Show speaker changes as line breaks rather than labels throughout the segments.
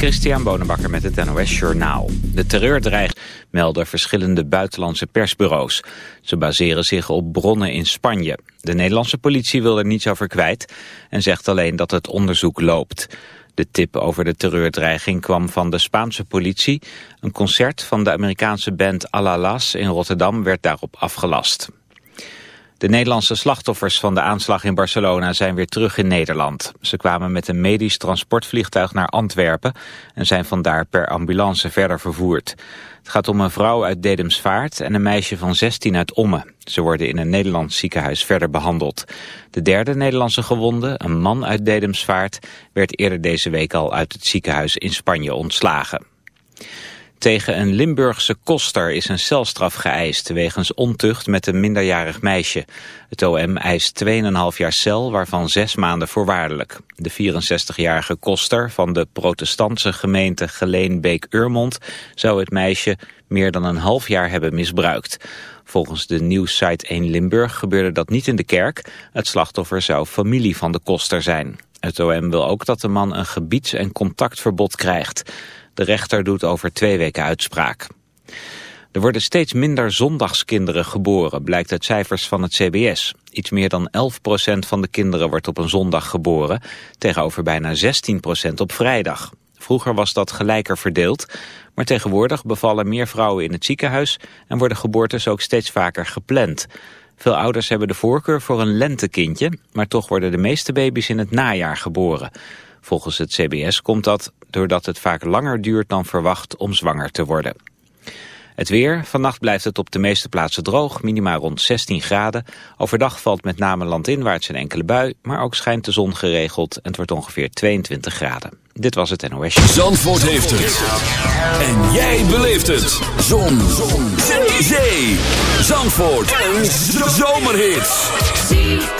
Christian Bonenbakker met het NOS Journaal. De terreur dreigt, melden verschillende buitenlandse persbureaus. Ze baseren zich op bronnen in Spanje. De Nederlandse politie wil er niets over kwijt en zegt alleen dat het onderzoek loopt. De tip over de terreurdreiging kwam van de Spaanse politie. Een concert van de Amerikaanse band Alalas in Rotterdam werd daarop afgelast. De Nederlandse slachtoffers van de aanslag in Barcelona zijn weer terug in Nederland. Ze kwamen met een medisch transportvliegtuig naar Antwerpen en zijn vandaar per ambulance verder vervoerd. Het gaat om een vrouw uit Dedemsvaart en een meisje van 16 uit Ommen. Ze worden in een Nederlands ziekenhuis verder behandeld. De derde Nederlandse gewonde, een man uit Dedemsvaart, werd eerder deze week al uit het ziekenhuis in Spanje ontslagen. Tegen een Limburgse koster is een celstraf geëist wegens ontucht met een minderjarig meisje. Het OM eist 2,5 jaar cel, waarvan 6 maanden voorwaardelijk. De 64-jarige koster van de protestantse gemeente Geleenbeek-Urmond zou het meisje meer dan een half jaar hebben misbruikt. Volgens de nieuwssite 1 Limburg gebeurde dat niet in de kerk. Het slachtoffer zou familie van de koster zijn. Het OM wil ook dat de man een gebieds- en contactverbod krijgt. De rechter doet over twee weken uitspraak. Er worden steeds minder zondagskinderen geboren, blijkt uit cijfers van het CBS. Iets meer dan 11% van de kinderen wordt op een zondag geboren, tegenover bijna 16% op vrijdag. Vroeger was dat gelijker verdeeld, maar tegenwoordig bevallen meer vrouwen in het ziekenhuis en worden geboortes ook steeds vaker gepland. Veel ouders hebben de voorkeur voor een lentekindje, maar toch worden de meeste baby's in het najaar geboren. Volgens het CBS komt dat doordat het vaak langer duurt dan verwacht om zwanger te worden. Het weer. Vannacht blijft het op de meeste plaatsen droog, minima rond 16 graden. Overdag valt met name landinwaarts een enkele bui, maar ook schijnt de zon geregeld en het wordt ongeveer 22 graden. Dit was het NOS.
Zandvoort heeft het. En jij beleeft het. Zon. zon. Zee. Zandvoort. Een zomerhit.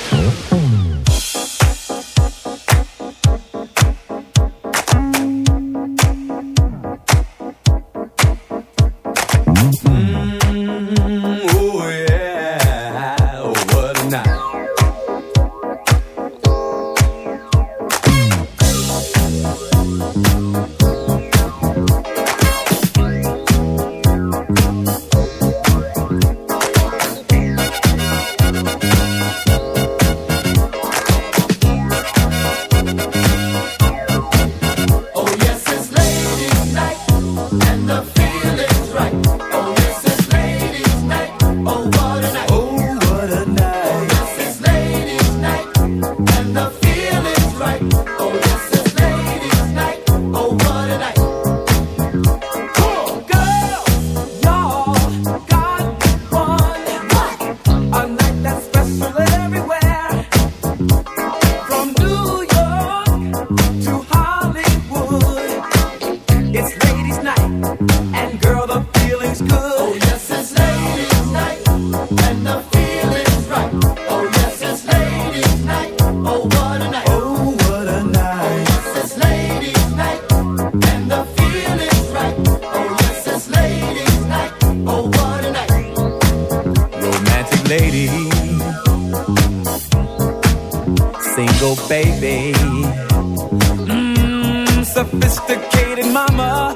Mm, sophisticated mama.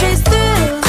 chase through.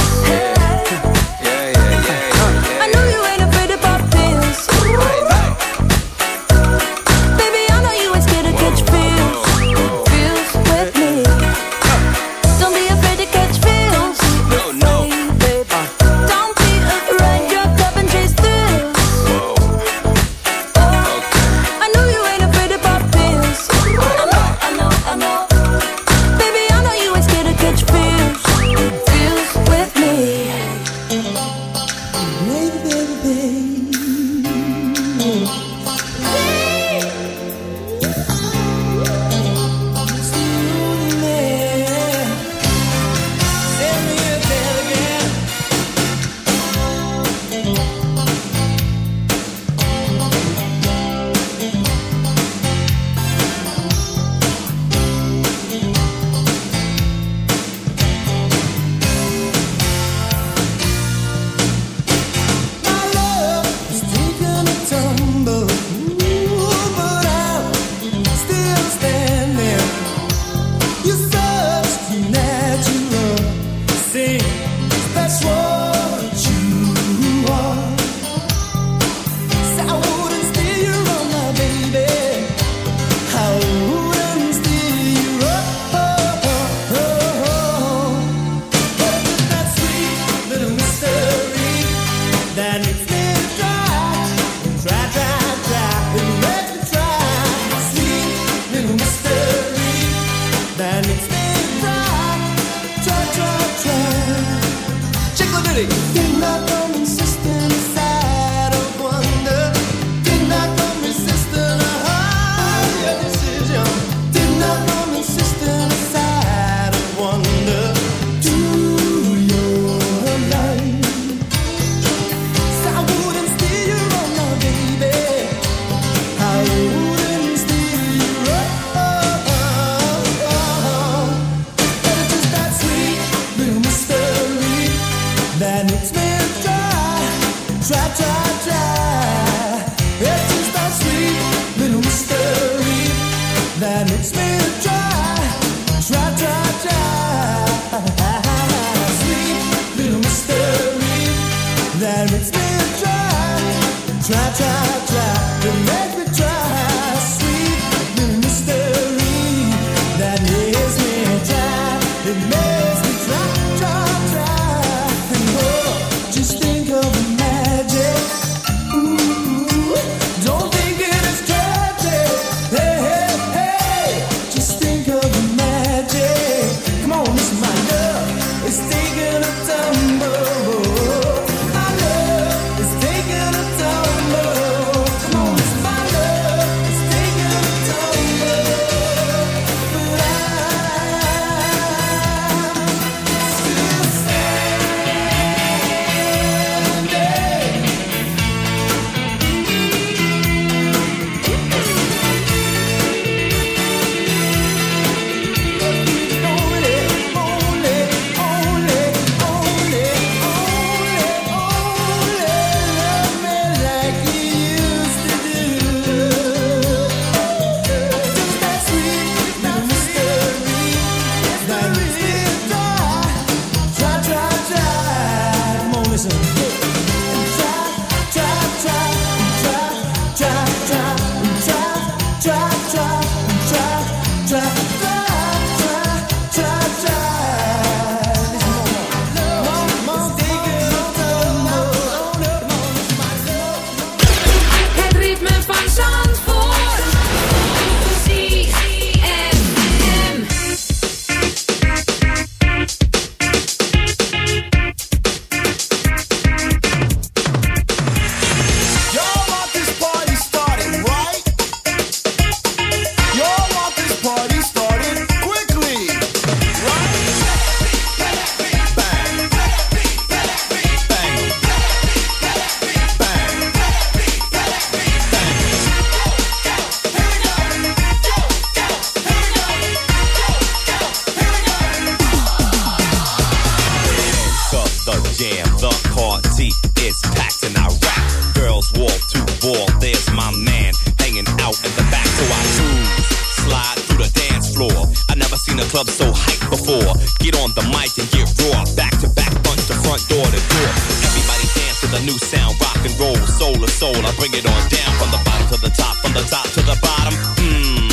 Soul. I bring it on down from the bottom to the top, from the top to the bottom. Mmm.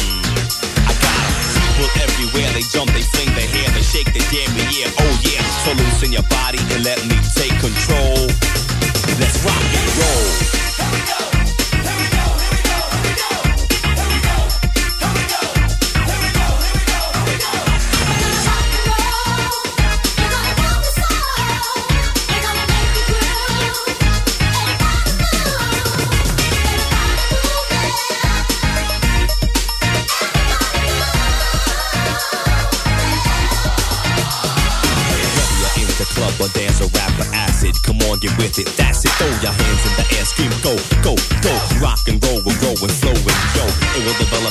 I got 'em. People everywhere, they jump, they fling their hair, they shake their damn yeah, oh yeah. So loosen your body and let me take control.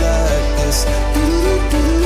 like this.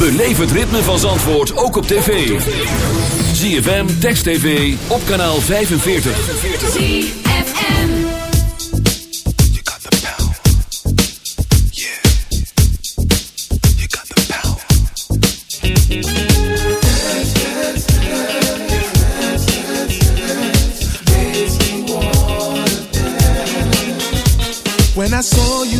Beleef het ritme van Zandvoort ook op tv. ZFM, Text TV, op kanaal 45.
ZFM.
You got the power. Yeah. You got the power.
When I saw you,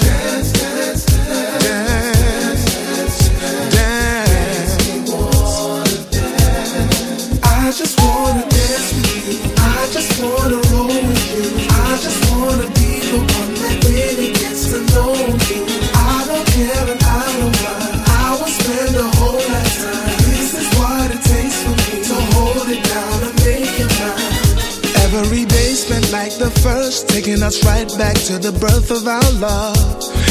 Taking us right back to the birth of our love.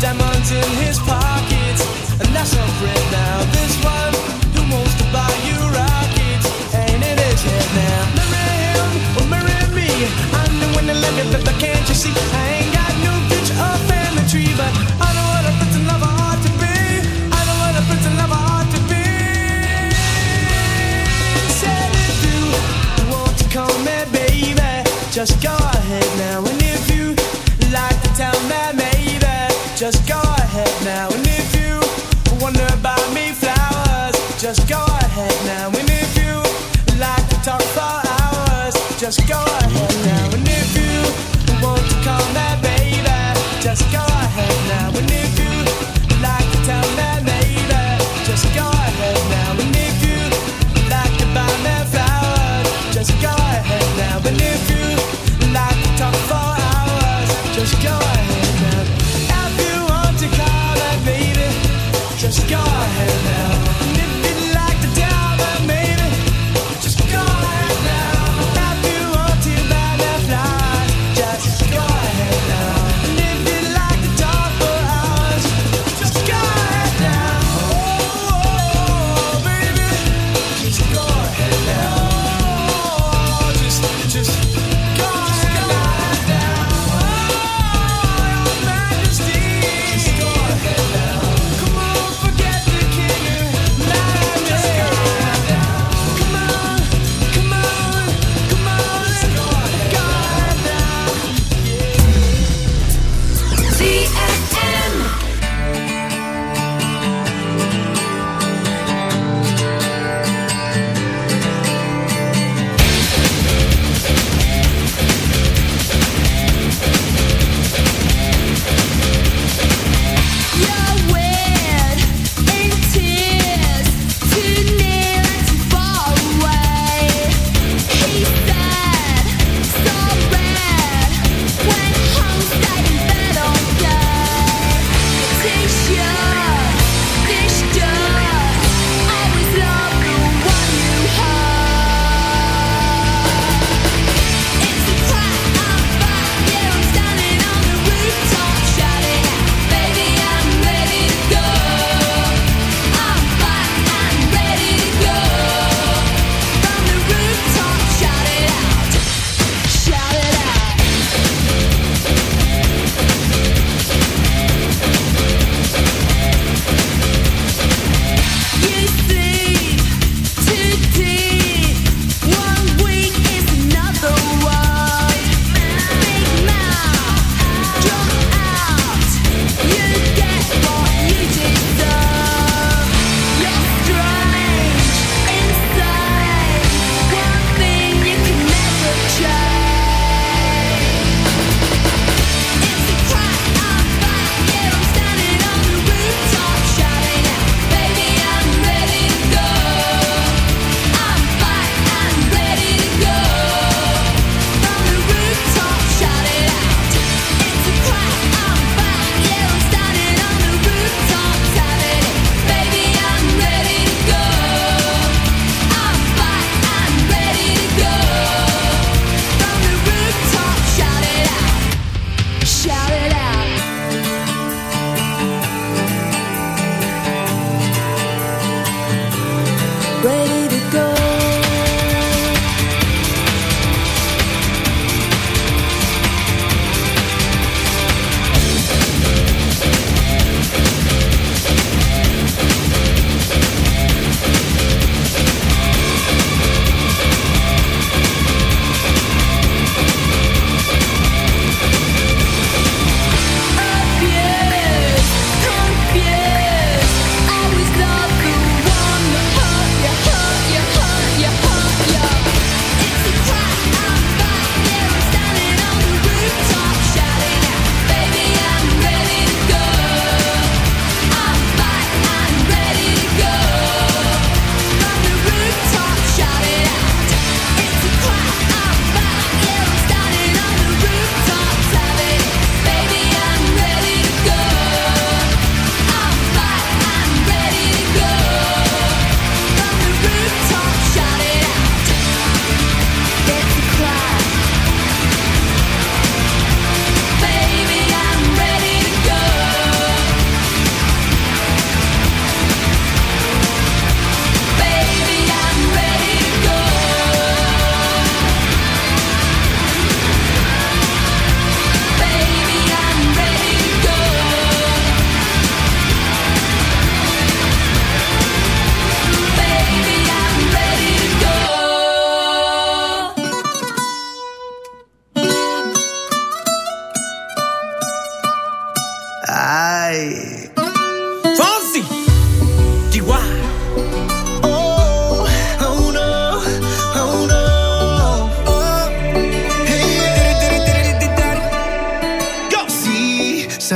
Diamonds in his pockets, and that's a friend now. This one who wants to buy you rockets, ain't in his head now. Marry him or marry me. I'm the one that let me, but can't you see? I ain't got no future or family tree, but I know what a prince and lover ought to be. I know what a prince and lover ought to be. Said if you want to call me baby, just go just go ahead now. And if you me flowers, just go ahead now. And if you like to talk for hours, just go ahead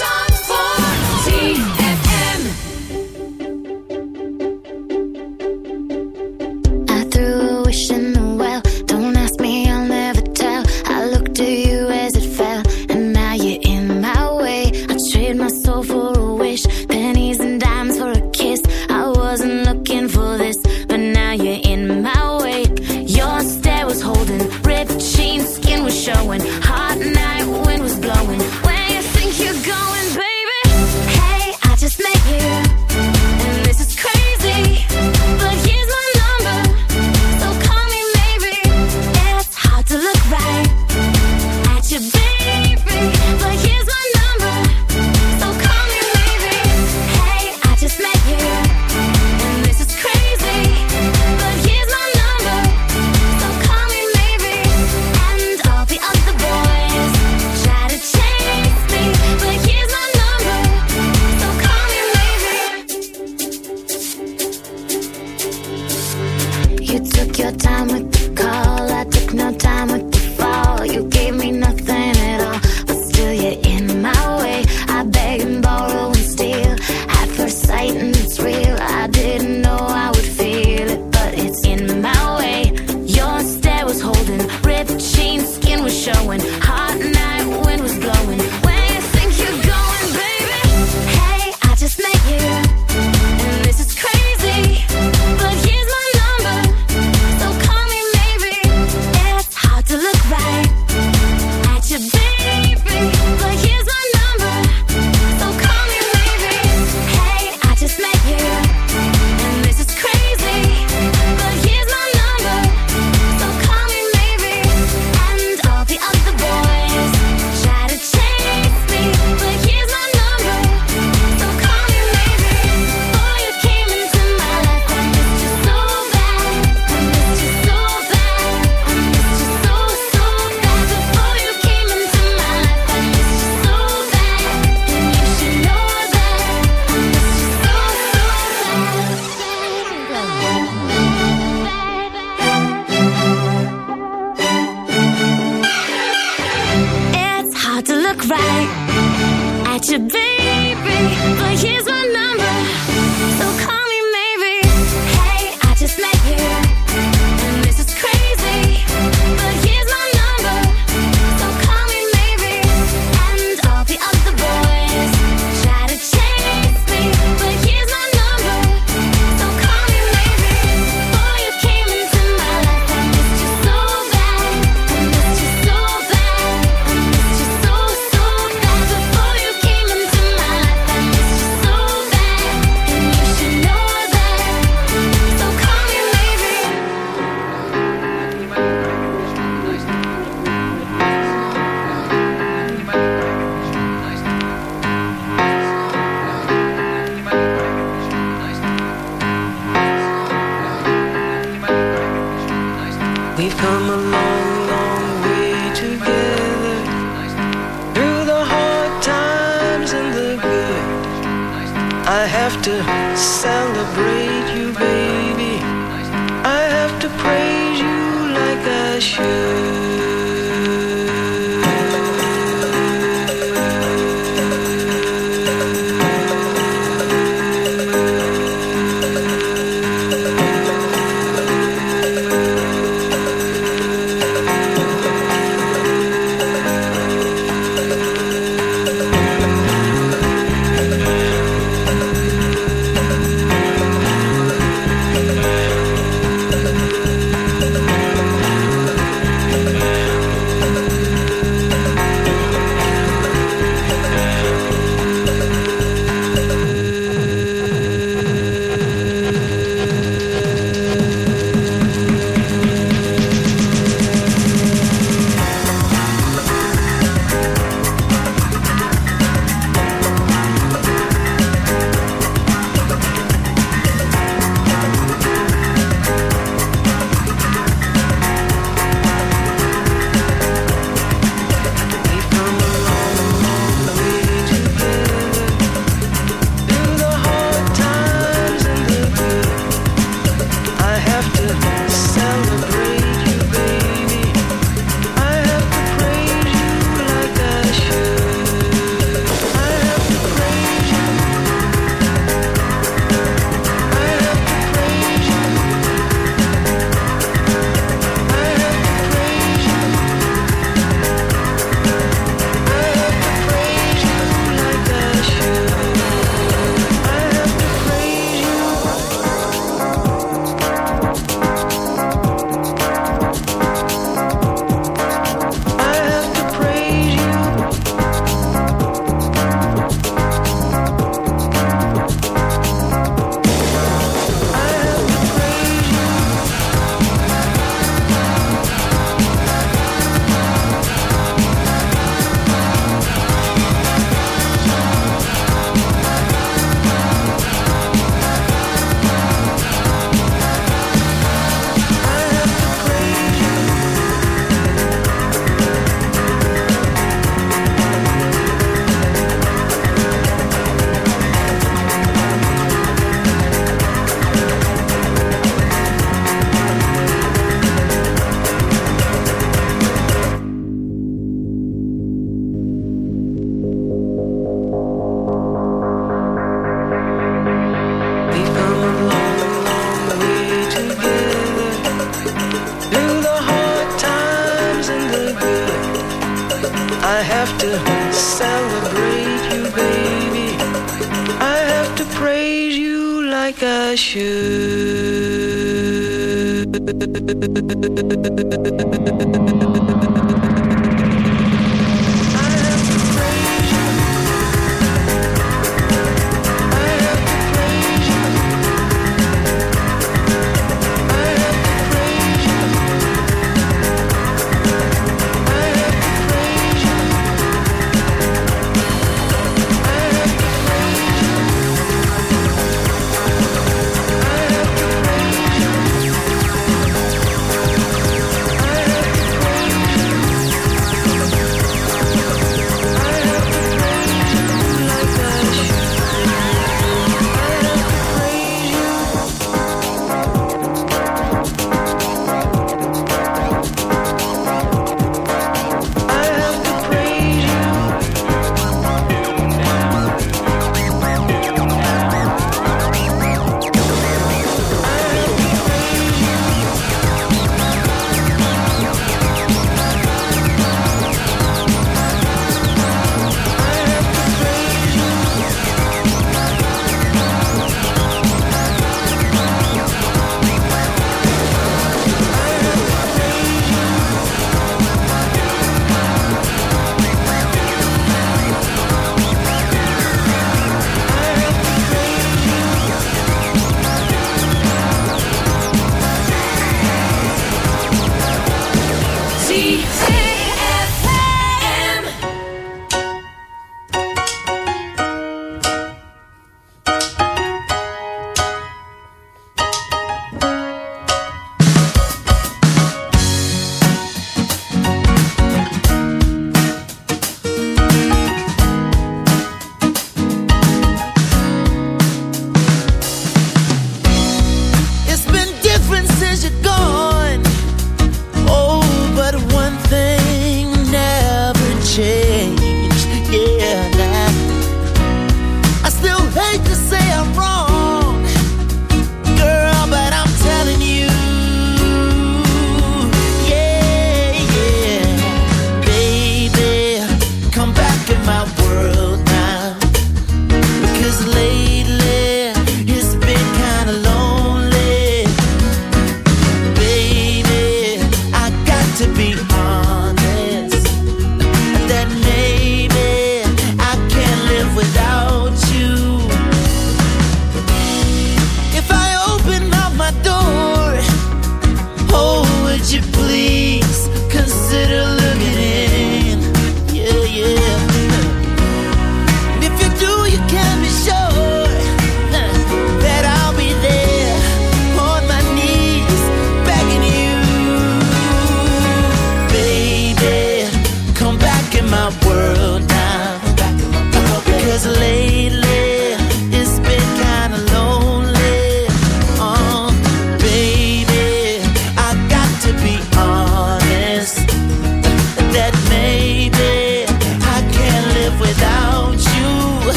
Ritme